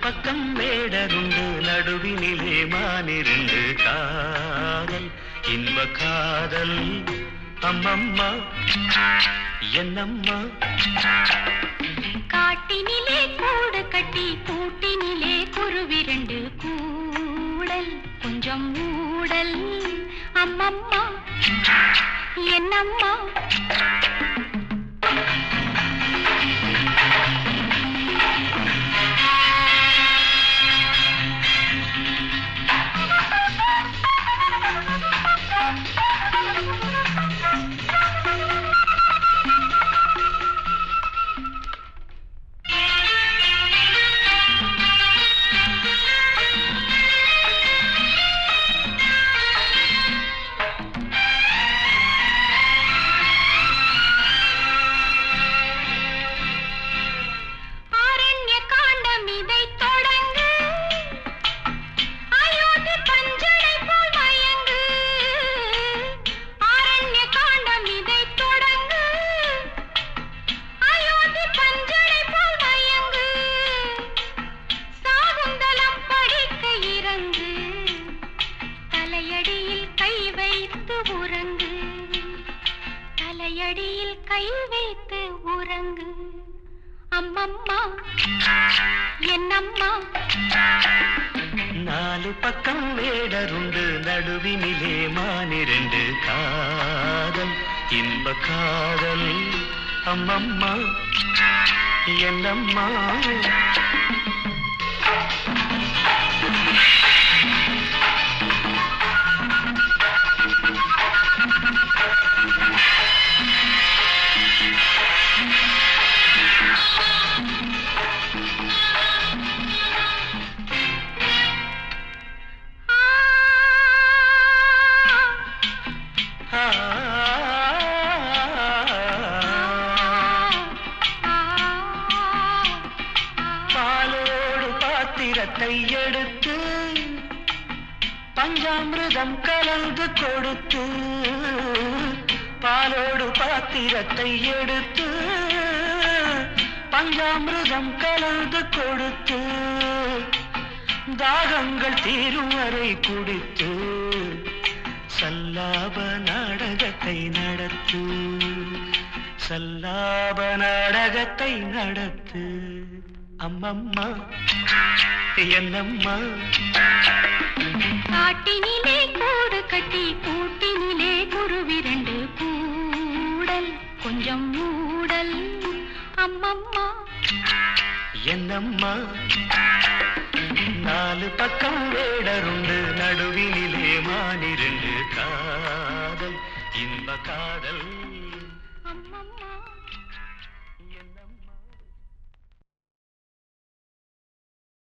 பக்கம் வேடருண்டு நடுவினிலே மானிருந்து காதல் இன்ப காதல். அம்மம்மா என்னம்மா? காட்டினிலே கூடு கட்டி கூட்டினிலே குருவிரண்டு கூடல் கொஞ்சம் ஊடல் அம்மம்மா என்னம்மா? மடியில் கை வைத்து உறங்கு. அம்மம்மா என்னம்மா? நாலு பக்கம் வேடருண்டு நடுவினிலே மானிரண்டு காதல் இன்ப காதல். அம்மம்மா என்னம்மா? பாலோடு பாத்திரத்தை எடுத்து பஞ்சாமிரதம் கலந்து கொடுத்து பாலோடு பாத்திரத்தை எடுத்து பஞ்சாமிரதம் கலந்து கொடுத்து தாகங்கள் தீரும் வரை குடித்து சல்லாப நாடகத்தை நடத்து. சல்லாப நாடகத்தை நடத்து. அம்மம்மா என்னம்மா? காட்டினிலே கூடு கட்டி கூட்டினிலே குருவிரண்டு கூடல் கொஞ்சம் மூடல். அம்மம்மா. என்னம்மா? நாலு பக்கம் வேடருண்டு நடுவினிலே மானிரண்டு காதல் இன்ப காதல். அம்மம்மா என்னம்மா